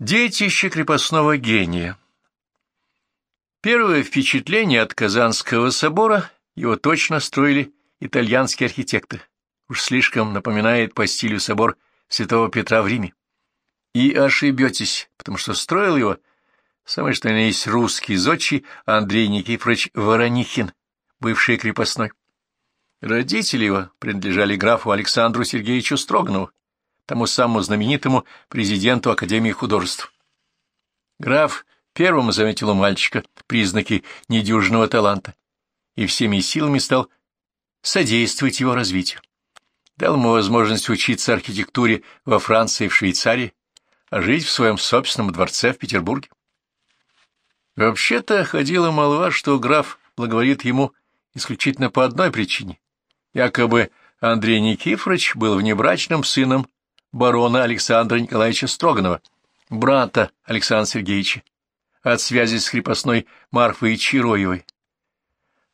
Детище крепостного гения Первое впечатление от Казанского собора его точно строили итальянские архитекторы. Уж слишком напоминает по стилю собор Святого Петра в Риме. И ошибетесь, потому что строил его самый что ни есть русский зодчий Андрей Никифорович Воронихин, бывший крепостной. Родители его принадлежали графу Александру Сергеевичу Строганову, тому самому знаменитому президенту Академии художеств. Граф первым заметил у мальчика признаки недюжного таланта и всеми силами стал содействовать его развитию. Дал ему возможность учиться архитектуре во Франции и в Швейцарии, а жить в своем собственном дворце в Петербурге. Вообще-то ходила молва, что граф благоволит ему исключительно по одной причине. Якобы Андрей Никифорович был внебрачным сыном барона Александра Николаевича Строганова, брата Александра Сергеевича, от связи с крепостной Марфой Чироевой.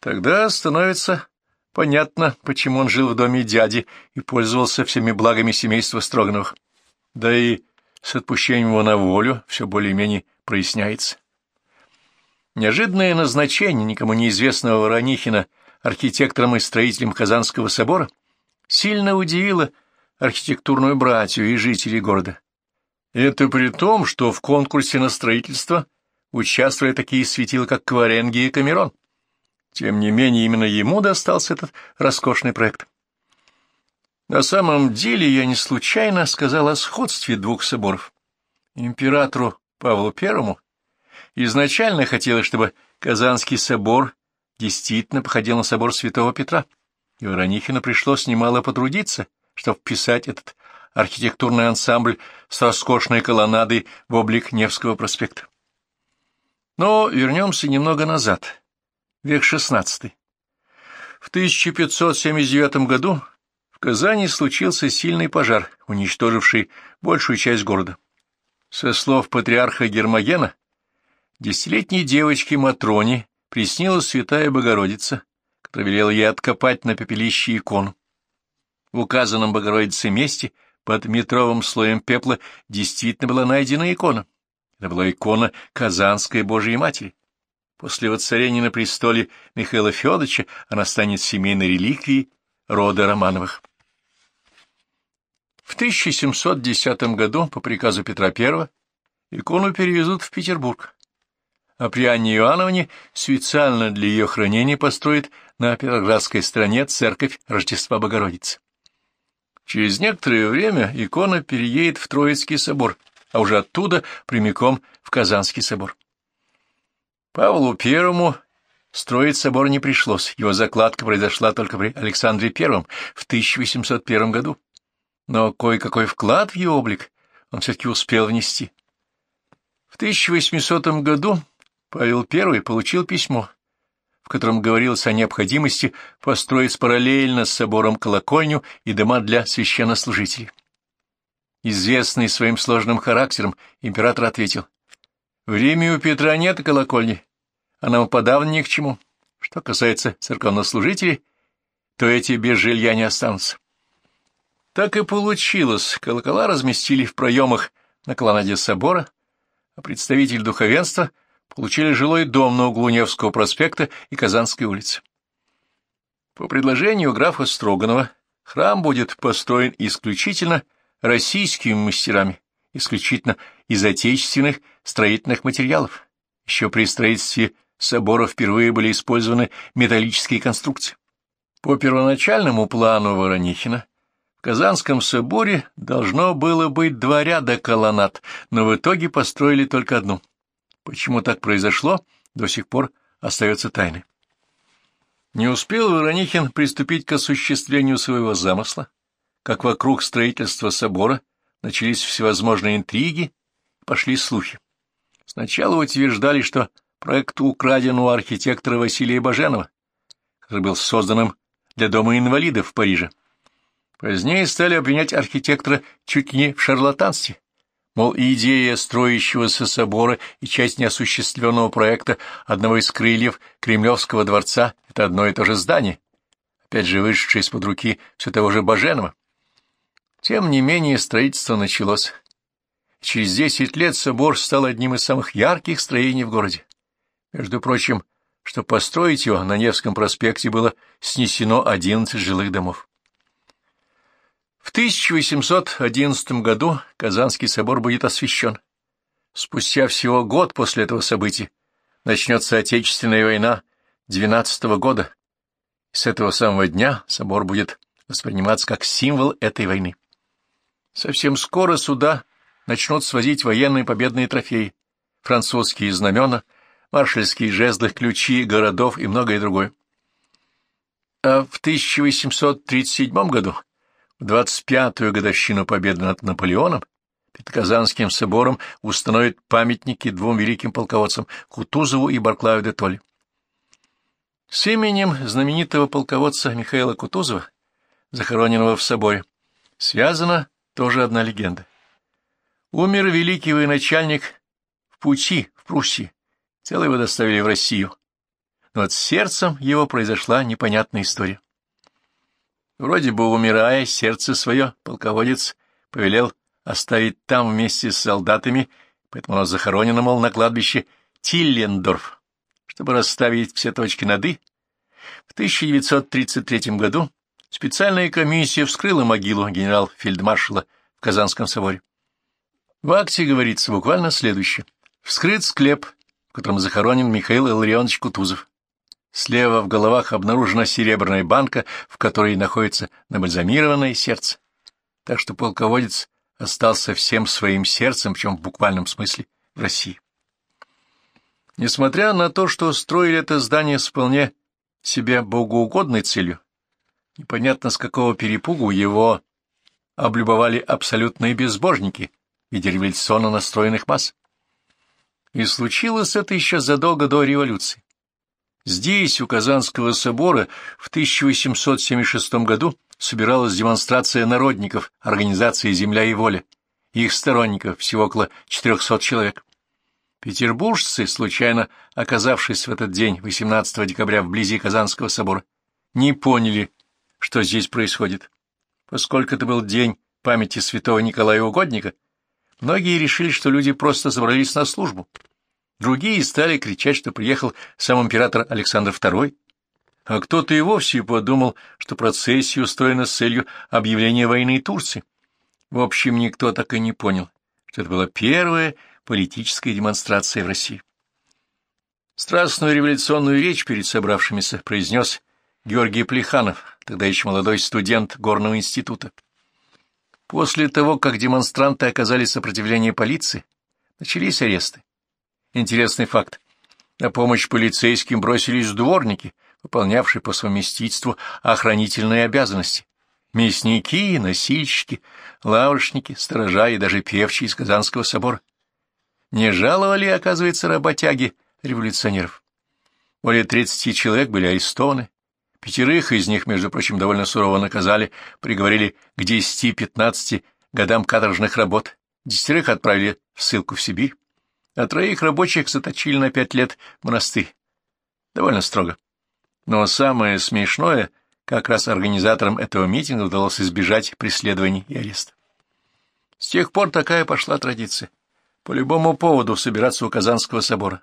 Тогда становится понятно, почему он жил в доме дяди и пользовался всеми благами семейства Строгановых. Да и с отпущением его на волю все более-менее проясняется. Неожиданное назначение никому неизвестного Воронихина архитектором и строителем Казанского собора сильно удивило архитектурную братью и жителей города. Это при том, что в конкурсе на строительство участвовали такие светила, как Кваренги и Камерон. Тем не менее, именно ему достался этот роскошный проект. На самом деле я не случайно сказал о сходстве двух соборов. Императору Павлу I изначально хотелось, чтобы Казанский собор действительно походил на собор Святого Петра, и Воронихину пришлось немало потрудиться, чтобы вписать этот архитектурный ансамбль с роскошной колоннадой в облик Невского проспекта. Но вернемся немного назад, век XVI. В 1579 году в Казани случился сильный пожар, уничтоживший большую часть города. Со слов патриарха Гермогена, десятилетней девочке Матроне приснилась святая Богородица, которая велела ей откопать на пепелище икону. В указанном Богородице месте под метровым слоем пепла действительно была найдена икона. Это была икона Казанской Божией Матери. После воцарения на престоле Михаила Федоровича она станет семейной реликвией рода Романовых. В 1710 году по приказу Петра I икону перевезут в Петербург, а при Анне Иоанновне специально для ее хранения построят на Петроградской стороне церковь Рождества Богородицы. Через некоторое время икона переедет в Троицкий собор, а уже оттуда прямиком в Казанский собор. Павлу Первому строить собор не пришлось, его закладка произошла только при Александре Первом в 1801 году. Но кое-какой вклад в его облик он все-таки успел внести. В 1800 году Павел I получил письмо, в котором говорилось о необходимости построить параллельно с собором колокольню и дома для священнослужителей. Известный своим сложным характером, император ответил, «В Риме у Петра нет колокольни, а нам подавно ни к чему. Что касается церковнослужителей, то эти без жилья не останутся». Так и получилось, колокола разместили в проемах на колоннаде собора, а представитель духовенства — получили жилой дом на углу Невского проспекта и Казанской улицы. По предложению графа Строганова храм будет построен исключительно российскими мастерами, исключительно из отечественных строительных материалов. Еще при строительстве собора впервые были использованы металлические конструкции. По первоначальному плану Воронихина в Казанском соборе должно было быть два ряда колоннад, но в итоге построили только одну — Почему так произошло, до сих пор остается тайной. Не успел Воронихин приступить к осуществлению своего замысла, как вокруг строительства собора начались всевозможные интриги, пошли слухи. Сначала утверждали, что проект украден у архитектора Василия Баженова, который был созданным для Дома инвалидов в Париже. Позднее стали обвинять архитектора чуть не в шарлатанстве, Мол, идея строящегося собора и часть неосуществленного проекта одного из крыльев Кремлевского дворца — это одно и то же здание, опять же вышедшее из-под руки все того же Баженова. Тем не менее строительство началось. Через десять лет собор стал одним из самых ярких строений в городе. Между прочим, что построить его на Невском проспекте было снесено 11 жилых домов. В 1811 году Казанский собор будет освящен. Спустя всего год после этого события начнется Отечественная война 12 -го года. с этого самого дня собор будет восприниматься как символ этой войны. Совсем скоро сюда начнут свозить военные победные трофеи, французские знамена, маршальские жезлы, ключи городов и многое другое. А в 1837 году, в 25-ю годовщину победы над Наполеоном, перед Казанским собором установят памятники двум великим полководцам Кутузову и Барклаю де Толли. С именем знаменитого полководца Михаила Кутузова, захороненного в соборе, связана тоже одна легенда. Умер великий военачальник в пути в Пруссии. Тело его доставили в Россию. Но от сердцем его произошла непонятная история. Вроде бы, умирая, сердце свое, полководец повелел оставить там вместе с солдатами, поэтому оно захоронено, мол, на кладбище Тиллендорф, чтобы расставить все точки над «и». В 1933 году специальная комиссия вскрыла могилу генерал-фельдмаршала в Казанском соборе. В акте говорится буквально следующее. Вскрыт склеп, в котором захоронен Михаил Илларионович Кутузов. Слева в головах обнаружена серебряная банка, в которой находится набальзамированное сердце. Так что полководец остался всем своим сердцем, причем в буквальном смысле, в России. Несмотря на то, что строили это здание с вполне себе богоугодной целью, непонятно с какого перепугу его облюбовали абсолютные безбожники в виде революционно настроенных масс. И случилось это еще задолго до революции. Здесь, у Казанского собора, в 1876 году собиралась демонстрация народников организации «Земля и воля», их сторонников, всего около 400 человек. Петербуржцы, случайно оказавшись в этот день, 18 декабря, вблизи Казанского собора, не поняли, что здесь происходит. Поскольку это был день памяти святого Николая Угодника, многие решили, что люди просто забрались на службу. Другие стали кричать, что приехал сам император Александр II, а кто-то и вовсе подумал, что процессия устроена с целью объявления войны Турции. В общем, никто так и не понял, что это была первая политическая демонстрация в России. Страстную революционную речь перед собравшимися произнес Георгий Плеханов, тогда еще молодой студент Горного института. После того, как демонстранты оказали сопротивление полиции, начались аресты. Интересный факт. На помощь полицейским бросились дворники, выполнявшие по совместительству охранительные обязанности. Мясники, носильщики, лавочники, сторожа и даже певчие из Казанского собора. Не жаловали, оказывается, работяги революционеров. Более 30 человек были арестованы, Пятерых из них, между прочим, довольно сурово наказали, приговорили к 10-15 годам каторжных работ, десятерых отправили в ссылку в Сибирь, а троих рабочих заточили на пять лет в монастырь. Довольно строго. Но самое смешное, как раз организаторам этого митинга удалось избежать преследований и ареста. С тех пор такая пошла традиция. По любому поводу собираться у Казанского собора.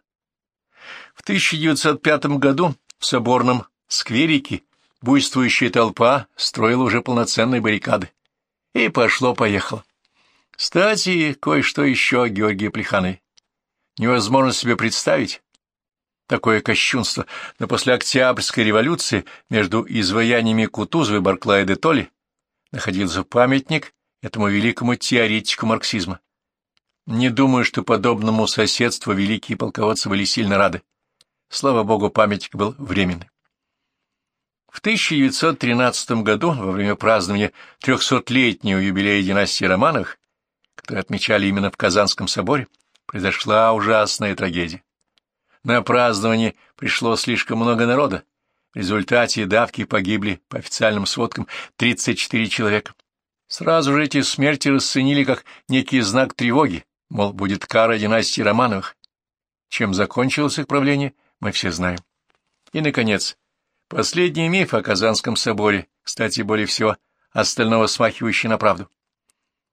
В 1905 году в соборном скверики, буйствующая толпа строила уже полноценные баррикады. И пошло-поехало. Кстати, кое-что еще о Георгии Плеханове. Невозможно себе представить такое кощунство, но после Октябрьской революции между изваяниями Кутузова и Барклая де Толли находился памятник этому великому теоретику марксизма. Не думаю, что подобному соседству великие полководцы были сильно рады. Слава богу, памятник был временный. В 1913 году, во время празднования трехсотлетнего юбилея династии Романовых, который отмечали именно в Казанском соборе, произошла ужасная трагедия. На празднование пришло слишком много народа. В результате давки погибли, по официальным сводкам, 34 человека. Сразу же эти смерти расценили как некий знак тревоги, мол, будет кара династии Романовых. Чем закончилось их правление, мы все знаем. И, наконец, Последний миф о Казанском соборе, кстати, более всего остального смахивающий на правду.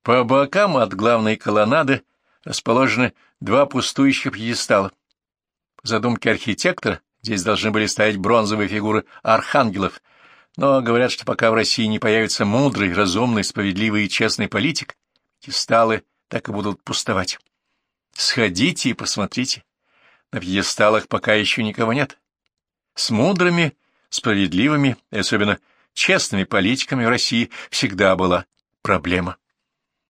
По бокам от главной колоннады расположены два пустующих пьедестала. По задумке архитектора здесь должны были стоять бронзовые фигуры архангелов, но говорят, что пока в России не появится мудрый, разумный, справедливый и честный политик, пьедесталы так и будут пустовать. Сходите и посмотрите. На пьедесталах пока еще никого нет. С мудрыми, справедливыми и особенно честными политиками в России всегда была проблема.